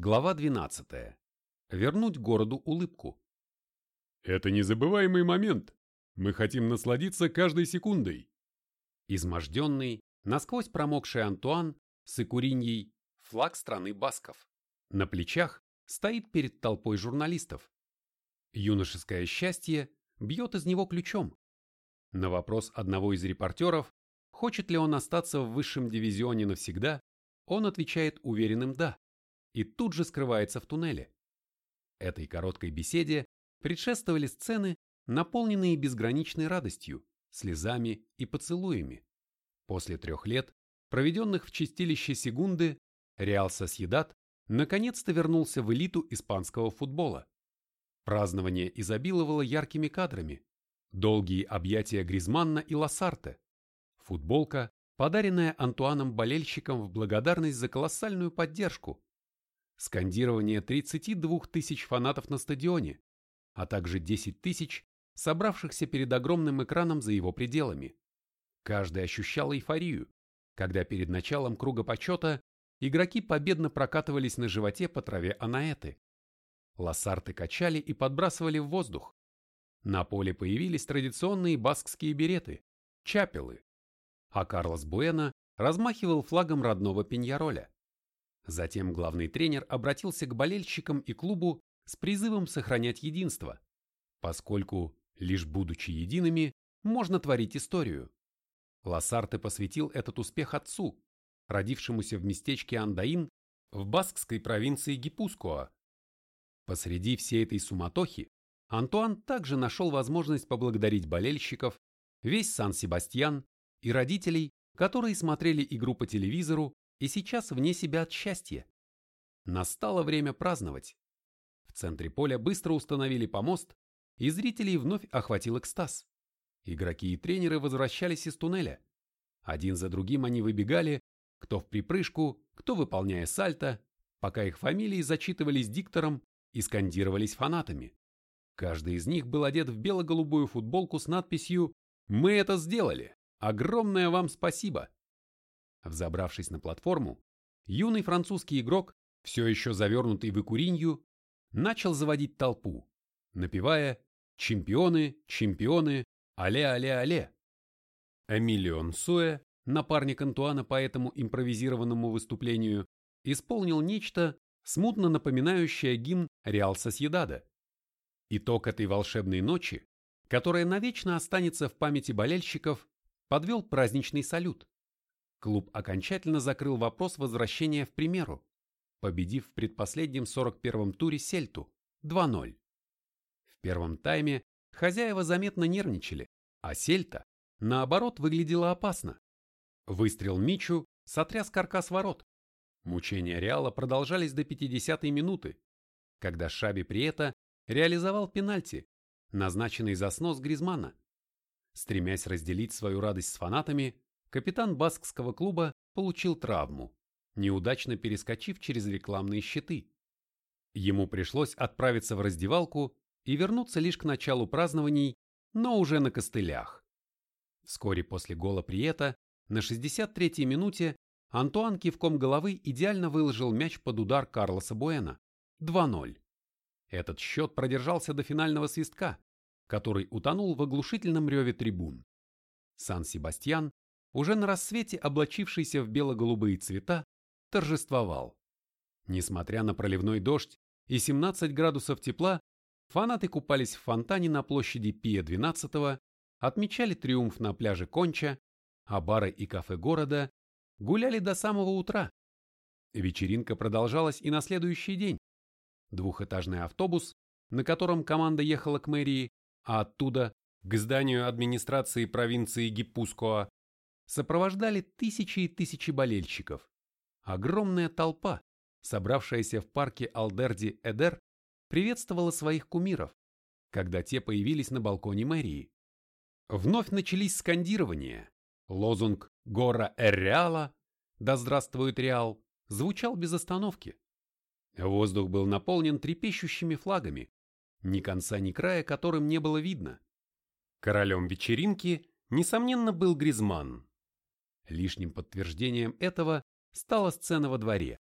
Глава 12. Вернуть городу улыбку. Это незабываемый момент. Мы хотим насладиться каждой секундой. Изможденный, насквозь промокший Антуан с икуриньей флаг страны басков. На плечах стоит перед толпой журналистов. Юношеское счастье бьет из него ключом. На вопрос одного из репортеров, хочет ли он остаться в высшем дивизионе навсегда, он отвечает уверенным «да» и тут же скрывается в туннеле. Этой короткой беседе предшествовали сцены, наполненные безграничной радостью, слезами и поцелуями. После трех лет, проведенных в чистилище секунды, Реал Сосьедат наконец-то вернулся в элиту испанского футбола. Празднование изобиловало яркими кадрами, долгие объятия Гризманна и Лассарте, футболка, подаренная Антуаном болельщикам в благодарность за колоссальную поддержку, скандирование 32 тысяч фанатов на стадионе, а также 10 тысяч, собравшихся перед огромным экраном за его пределами. Каждый ощущал эйфорию, когда перед началом круга почета игроки победно прокатывались на животе по траве анаэты. Лассарты качали и подбрасывали в воздух. На поле появились традиционные баскские береты – чапелы, а Карлос Буэна размахивал флагом родного Пеньяроля. Затем главный тренер обратился к болельщикам и клубу с призывом сохранять единство, поскольку, лишь будучи едиными, можно творить историю. Лассарте посвятил этот успех отцу, родившемуся в местечке Андаин в баскской провинции Гипускоа. Посреди всей этой суматохи Антуан также нашел возможность поблагодарить болельщиков, весь Сан-Себастьян и родителей, которые смотрели игру по телевизору и сейчас вне себя от счастья. Настало время праздновать. В центре поля быстро установили помост, и зрителей вновь охватил экстаз. Игроки и тренеры возвращались из туннеля. Один за другим они выбегали, кто в припрыжку, кто выполняя сальто, пока их фамилии зачитывались диктором и скандировались фанатами. Каждый из них был одет в бело-голубую футболку с надписью «Мы это сделали! Огромное вам спасибо!» Взобравшись на платформу, юный французский игрок, все еще завернутый в икуринью, начал заводить толпу, напевая «Чемпионы, чемпионы, але-але-але». Эмилион Суэ, напарник Антуана по этому импровизированному выступлению, исполнил нечто, смутно напоминающее гимн Реал Сосьедада. Итог этой волшебной ночи, которая навечно останется в памяти болельщиков, подвел праздничный салют. Клуб окончательно закрыл вопрос возвращения в примеру, победив в предпоследнем 41-м туре Сельту 2-0. В первом тайме хозяева заметно нервничали, а Сельта, наоборот, выглядела опасно. Выстрел Мичу сотряс каркас ворот. Мучения Реала продолжались до 50-й минуты, когда Шаби Приета реализовал пенальти, назначенный за снос Гризмана. Стремясь разделить свою радость с фанатами, капитан баскского клуба получил травму, неудачно перескочив через рекламные щиты. Ему пришлось отправиться в раздевалку и вернуться лишь к началу празднований, но уже на костылях. Вскоре после гола Приета на 63-й минуте Антуан кивком головы идеально выложил мяч под удар Карлоса Буэна. 2-0. Этот счет продержался до финального свистка, который утонул в оглушительном реве трибун. Сан-Себастьян уже на рассвете облачившийся в бело-голубые цвета, торжествовал. Несмотря на проливной дождь и 17 градусов тепла, фанаты купались в фонтане на площади Пия 12 отмечали триумф на пляже Конча, а бары и кафе города гуляли до самого утра. Вечеринка продолжалась и на следующий день. Двухэтажный автобус, на котором команда ехала к мэрии, а оттуда к зданию администрации провинции Гиппускоа, сопровождали тысячи и тысячи болельщиков. Огромная толпа, собравшаяся в парке Алдерди-Эдер, приветствовала своих кумиров, когда те появились на балконе мэрии. Вновь начались скандирования. Лозунг «Гора Эр-Реала» «Да здравствует Реал» звучал без остановки. Воздух был наполнен трепещущими флагами, ни конца ни края которым не было видно. Королем вечеринки, несомненно, был Гризман, Лишним подтверждением этого стала сцена во дворе.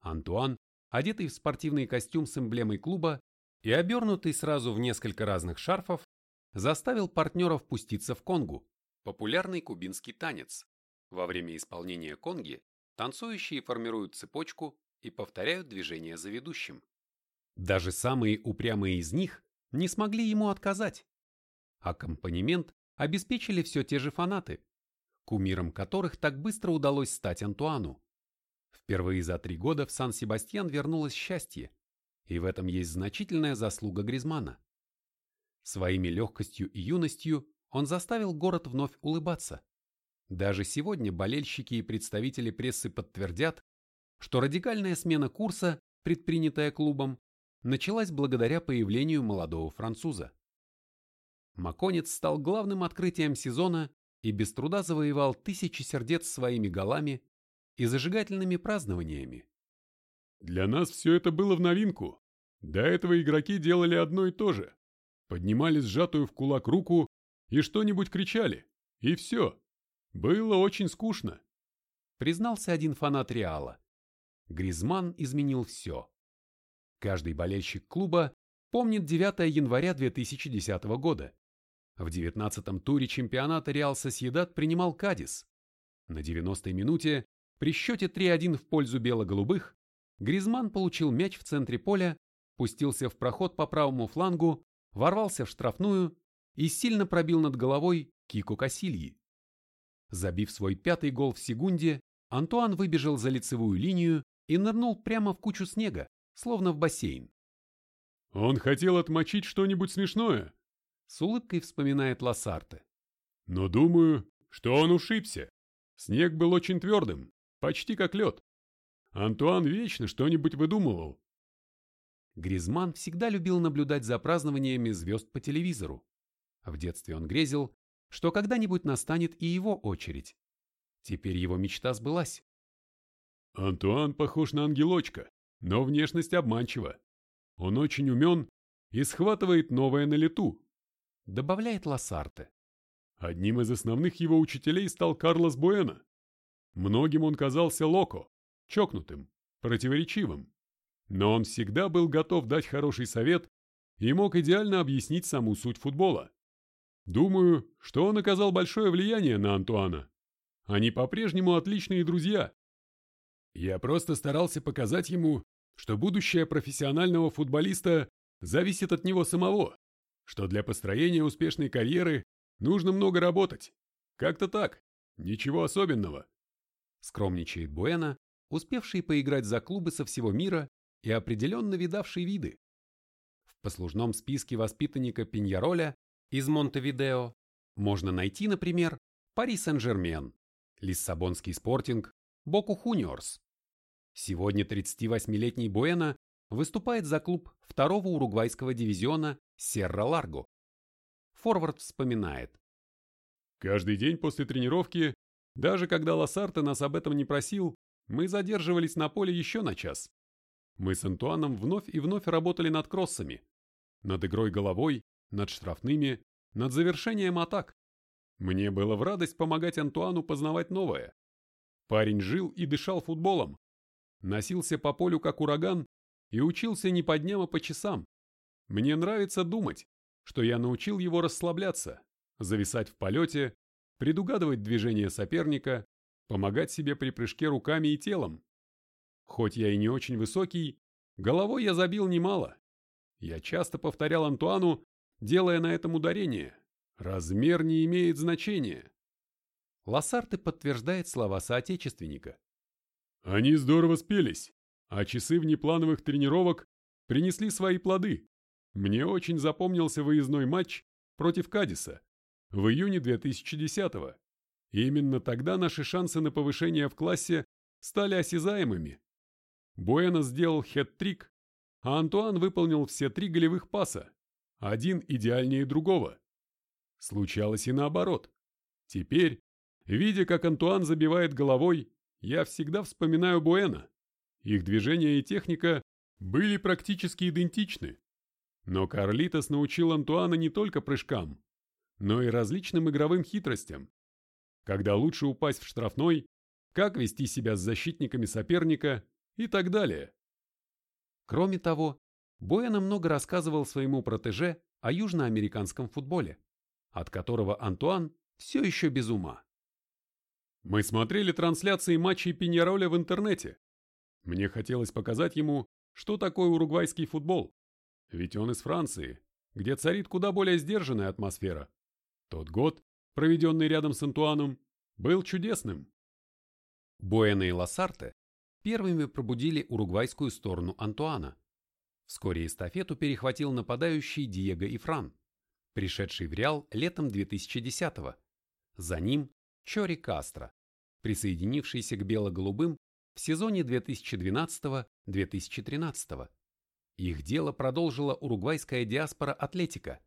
Антуан, одетый в спортивный костюм с эмблемой клуба и обернутый сразу в несколько разных шарфов, заставил партнеров пуститься в конгу, популярный кубинский танец. Во время исполнения конги танцующие формируют цепочку и повторяют движения за ведущим. Даже самые упрямые из них не смогли ему отказать. Аккомпанемент обеспечили все те же фанаты, кумиром которых так быстро удалось стать Антуану. Впервые за три года в Сан-Себастьян вернулось счастье, и в этом есть значительная заслуга Гризмана. Своими легкостью и юностью он заставил город вновь улыбаться. Даже сегодня болельщики и представители прессы подтвердят, что радикальная смена курса, предпринятая клубом, началась благодаря появлению молодого француза. Маконец стал главным открытием сезона и без труда завоевал тысячи сердец своими голами и зажигательными празднованиями. Для нас все это было в новинку. До этого игроки делали одно и то же. Поднимали сжатую в кулак руку и что-нибудь кричали. И все. Было очень скучно. Признался один фанат Реала. Гризман изменил все. Каждый болельщик клуба помнит 9 января 2010 года. В 19-м туре чемпионата Реал Сосьедад принимал Кадис. На 90-й минуте при счете 3-1 в пользу бело-голубых Гризман получил мяч в центре поля, пустился в проход по правому флангу, ворвался в штрафную и сильно пробил над головой Кику Касильи. Забив свой пятый гол в секунде, Антуан выбежал за лицевую линию и нырнул прямо в кучу снега, словно в бассейн. «Он хотел отмочить что-нибудь смешное», — с улыбкой вспоминает Лассарте. «Но думаю, что он ушибся. Снег был очень твердым, Почти как лед. Антуан вечно что-нибудь выдумывал. Гризман всегда любил наблюдать за празднованиями звезд по телевизору. В детстве он грезил, что когда-нибудь настанет и его очередь. Теперь его мечта сбылась. Антуан похож на ангелочка, но внешность обманчива. Он очень умен и схватывает новое на лету, добавляет Лассарте. Одним из основных его учителей стал Карлос Буэна. Многим он казался локо, чокнутым, противоречивым. Но он всегда был готов дать хороший совет и мог идеально объяснить саму суть футбола. Думаю, что он оказал большое влияние на Антуана. Они по-прежнему отличные друзья. Я просто старался показать ему, что будущее профессионального футболиста зависит от него самого, что для построения успешной карьеры нужно много работать. Как-то так, ничего особенного скромничает Буэна, успевший поиграть за клубы со всего мира и определенно видавший виды. В послужном списке воспитанника Пиньяроля из Монтевидео можно найти, например, Пари Сен-Жермен, Лиссабонский спортинг, Боку Хуниорс. Сегодня 38-летний Буэна выступает за клуб второго уругвайского дивизиона Серра-Ларго. Форвард вспоминает. Каждый день после тренировки даже когда Лассарте нас об этом не просил, мы задерживались на поле еще на час. Мы с Антуаном вновь и вновь работали над кроссами, над игрой головой, над штрафными, над завершением атак. Мне было в радость помогать Антуану познавать новое. Парень жил и дышал футболом, носился по полю как ураган и учился не по дням, а по часам. Мне нравится думать, что я научил его расслабляться, зависать в полете предугадывать движения соперника, помогать себе при прыжке руками и телом. Хоть я и не очень высокий, головой я забил немало. Я часто повторял Антуану, делая на этом ударение. Размер не имеет значения. Лассарте подтверждает слова соотечественника. Они здорово спелись, а часы внеплановых тренировок принесли свои плоды. Мне очень запомнился выездной матч против Кадиса в июне 2010-го. именно тогда наши шансы на повышение в классе стали осязаемыми. Буэна сделал хет-трик, а Антуан выполнил все три голевых паса, один идеальнее другого. Случалось и наоборот. Теперь, видя, как Антуан забивает головой, я всегда вспоминаю Буэна. Их движения и техника были практически идентичны. Но Карлитос научил Антуана не только прыжкам, но и различным игровым хитростям. Когда лучше упасть в штрафной, как вести себя с защитниками соперника и так далее. Кроме того, Буэна много рассказывал своему протеже о южноамериканском футболе, от которого Антуан все еще без ума. Мы смотрели трансляции матчей Пиньяроля в интернете. Мне хотелось показать ему, что такое уругвайский футбол. Ведь он из Франции, где царит куда более сдержанная атмосфера. Тот год, проведенный рядом с Антуаном, был чудесным. Буэна и Лассарте первыми пробудили уругвайскую сторону Антуана. Вскоре эстафету перехватил нападающий Диего Ифран, пришедший в Реал летом 2010-го. За ним Чори Кастро, присоединившийся к бело-голубым в сезоне 2012-2013. Их дело продолжила уругвайская диаспора Атлетика,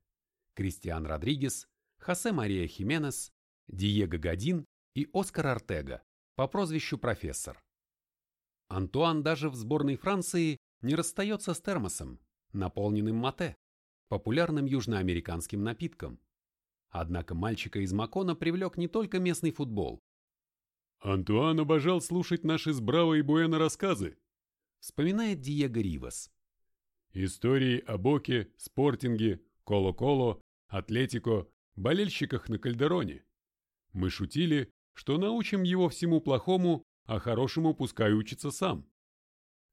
Кристиан Родригес, Хосе Мария Хименес, Диего Гадин и Оскар Артега по прозвищу профессор. Антуан даже в сборной Франции не расстается с термосом, наполненным мате, популярным южноамериканским напитком. Однако мальчика из Макона привлек не только местный футбол. «Антуан обожал слушать наши с Браво и Буэна рассказы», вспоминает Диего Ривас. Истории о Боке, Спортинге, Коло-Коло, Атлетико, болельщиках на Кальдероне. Мы шутили, что научим его всему плохому, а хорошему пускай учится сам.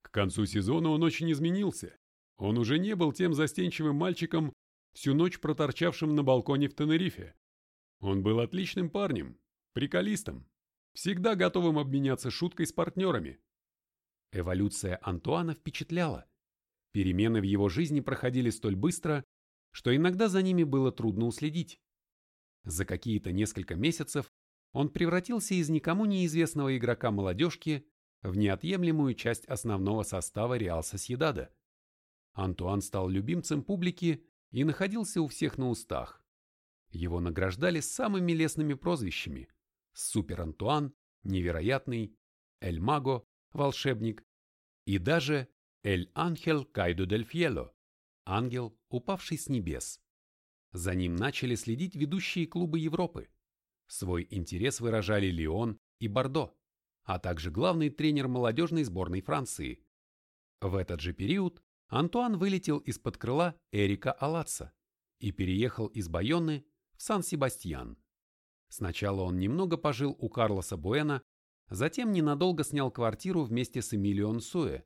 К концу сезона он очень изменился. Он уже не был тем застенчивым мальчиком, всю ночь проторчавшим на балконе в Тенерифе. Он был отличным парнем, приколистом, всегда готовым обменяться шуткой с партнерами. Эволюция Антуана впечатляла. Перемены в его жизни проходили столь быстро, что иногда за ними было трудно уследить. За какие-то несколько месяцев он превратился из никому неизвестного игрока молодежки в неотъемлемую часть основного состава Реал Сосьедада. Антуан стал любимцем публики и находился у всех на устах. Его награждали самыми лестными прозвищами «Супер Антуан», «Невероятный», «Эль Маго», «Волшебник» и даже «Эль Анхел Кайдо дель Фьело», «Ангел, упавший с небес». За ним начали следить ведущие клубы Европы. Свой интерес выражали Лион и Бордо а также главный тренер молодежной сборной Франции. В этот же период Антуан вылетел из-под крыла Эрика Алатса и переехал из Байонны в Сан-Себастьян. Сначала он немного пожил у Карлоса Буэна, затем ненадолго снял квартиру вместе с Эмилион Суэ,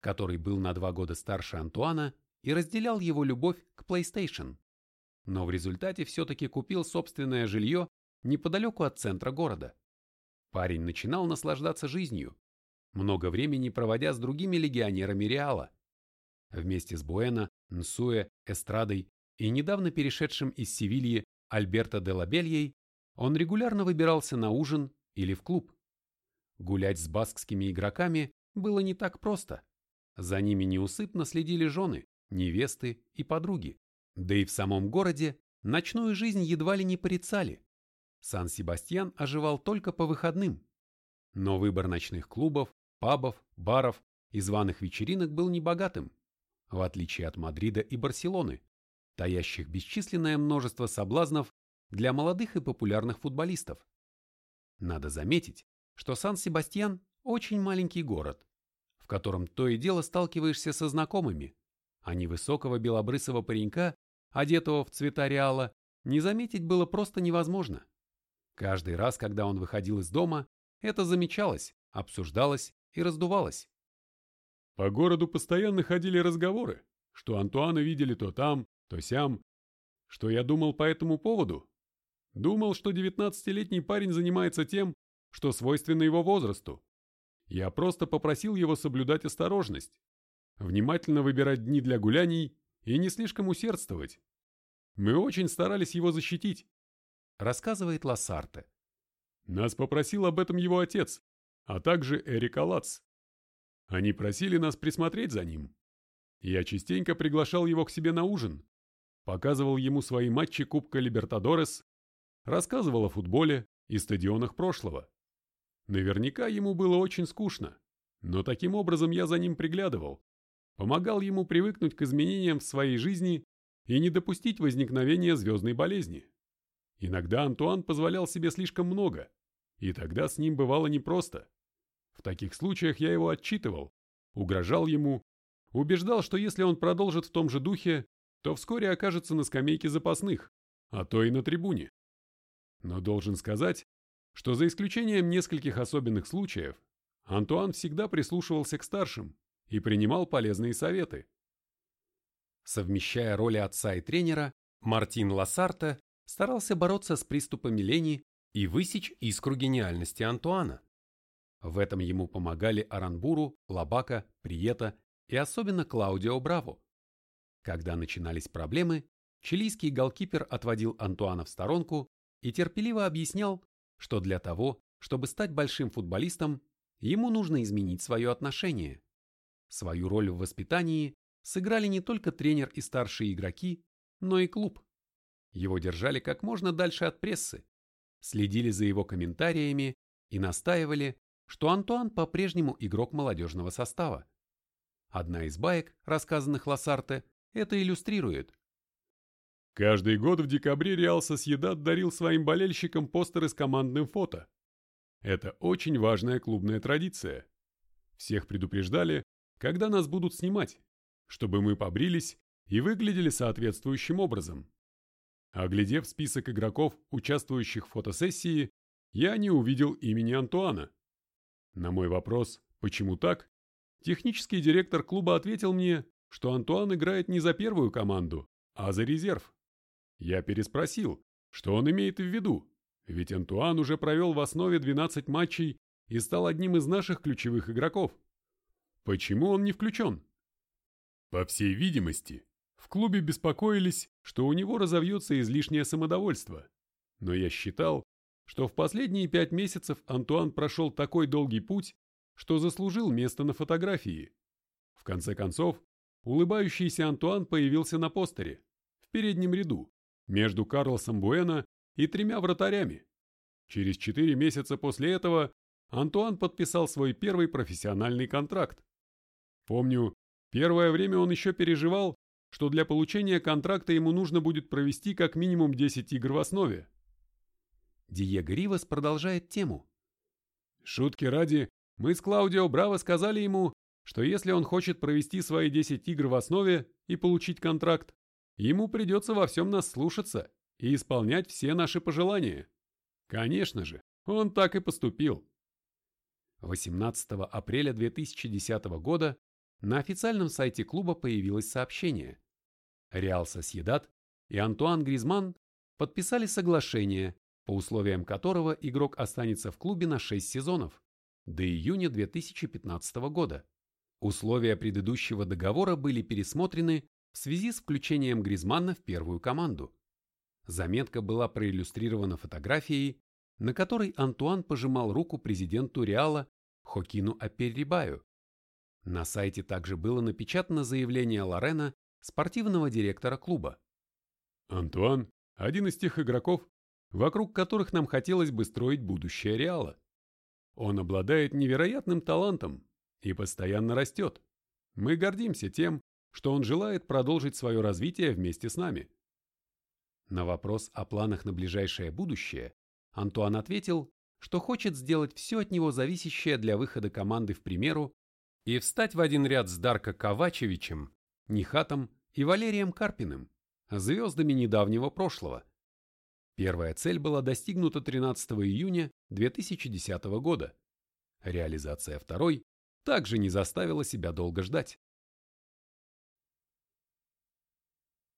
который был на два года старше Антуана и разделял его любовь к PlayStation. Но в результате все-таки купил собственное жилье неподалеку от центра города. Парень начинал наслаждаться жизнью, много времени проводя с другими легионерами Реала. Вместе с Буэна, Нсуэ, Эстрадой и недавно перешедшим из Севильи Альберто де Лабельей он регулярно выбирался на ужин или в клуб. Гулять с баскскими игроками было не так просто. За ними неусыпно следили жены, невесты и подруги. Да и в самом городе ночную жизнь едва ли не порицали. Сан-Себастьян оживал только по выходным. Но выбор ночных клубов, пабов, баров и званых вечеринок был небогатым, в отличие от Мадрида и Барселоны, таящих бесчисленное множество соблазнов для молодых и популярных футболистов. Надо заметить, что Сан-Себастьян – очень маленький город, котором то и дело сталкиваешься со знакомыми, а невысокого белобрысого паренька, одетого в цвета Реала, не заметить было просто невозможно. Каждый раз, когда он выходил из дома, это замечалось, обсуждалось и раздувалось. По городу постоянно ходили разговоры, что Антуана видели то там, то сям. Что я думал по этому поводу? Думал, что девятнадцатилетний парень занимается тем, что свойственно его возрасту. Я просто попросил его соблюдать осторожность, внимательно выбирать дни для гуляний и не слишком усердствовать. Мы очень старались его защитить, рассказывает Лассарте. Нас попросил об этом его отец, а также Эрик Алац. Они просили нас присмотреть за ним. Я частенько приглашал его к себе на ужин, показывал ему свои матчи Кубка Либертадорес, рассказывал о футболе и стадионах прошлого. Наверняка ему было очень скучно, но таким образом я за ним приглядывал, помогал ему привыкнуть к изменениям в своей жизни и не допустить возникновения звездной болезни. Иногда Антуан позволял себе слишком много, и тогда с ним бывало непросто. В таких случаях я его отчитывал, угрожал ему, убеждал, что если он продолжит в том же духе, то вскоре окажется на скамейке запасных, а то и на трибуне. Но должен сказать, что за исключением нескольких особенных случаев, Антуан всегда прислушивался к старшим и принимал полезные советы. Совмещая роли отца и тренера, Мартин Лассарте старался бороться с приступами лени и высечь искру гениальности Антуана. В этом ему помогали Аранбуру, Лабака, Приета и особенно Клаудио Браво. Когда начинались проблемы, чилийский голкипер отводил Антуана в сторонку и терпеливо объяснял, что для того, чтобы стать большим футболистом, ему нужно изменить свое отношение. Свою роль в воспитании сыграли не только тренер и старшие игроки, но и клуб. Его держали как можно дальше от прессы, следили за его комментариями и настаивали, что Антуан по-прежнему игрок молодежного состава. Одна из баек, рассказанных Лассарте, это иллюстрирует. Каждый год в декабре Реал Сосьедад дарил своим болельщикам постеры с командным фото. Это очень важная клубная традиция. Всех предупреждали, когда нас будут снимать, чтобы мы побрились и выглядели соответствующим образом. Оглядев список игроков, участвующих в фотосессии, я не увидел имени Антуана. На мой вопрос «почему так?», технический директор клуба ответил мне, что Антуан играет не за первую команду, а за резерв. Я переспросил, что он имеет в виду, ведь Антуан уже провел в основе 12 матчей и стал одним из наших ключевых игроков. Почему он не включен? По всей видимости, в клубе беспокоились, что у него разовьется излишнее самодовольство. Но я считал, что в последние пять месяцев Антуан прошел такой долгий путь, что заслужил место на фотографии. В конце концов, улыбающийся Антуан появился на постере, в переднем ряду, между Карлосом Буэна и тремя вратарями. Через четыре месяца после этого Антуан подписал свой первый профессиональный контракт. Помню, первое время он еще переживал, что для получения контракта ему нужно будет провести как минимум 10 игр в основе. Диего Ривас продолжает тему. Шутки ради, мы с Клаудио Браво сказали ему, что если он хочет провести свои 10 игр в основе и получить контракт, ему придется во всем нас слушаться и исполнять все наши пожелания. Конечно же, он так и поступил. 18 апреля 2010 года на официальном сайте клуба появилось сообщение. Реал Сосьедад и Антуан Гризман подписали соглашение, по условиям которого игрок останется в клубе на 6 сезонов, до июня 2015 года. Условия предыдущего договора были пересмотрены в связи с включением Гризманна в первую команду. Заметка была проиллюстрирована фотографией, на которой Антуан пожимал руку президенту Реала Хокину Аперрибаю. На сайте также было напечатано заявление Лорена, спортивного директора клуба. «Антуан – один из тех игроков, вокруг которых нам хотелось бы строить будущее Реала. Он обладает невероятным талантом и постоянно растет. Мы гордимся тем, что он желает продолжить свое развитие вместе с нами». На вопрос о планах на ближайшее будущее Антуан ответил, что хочет сделать все от него зависящее для выхода команды в примеру и встать в один ряд с Дарко Ковачевичем, Нихатом и Валерием Карпиным, звездами недавнего прошлого. Первая цель была достигнута 13 июня 2010 года. Реализация второй также не заставила себя долго ждать.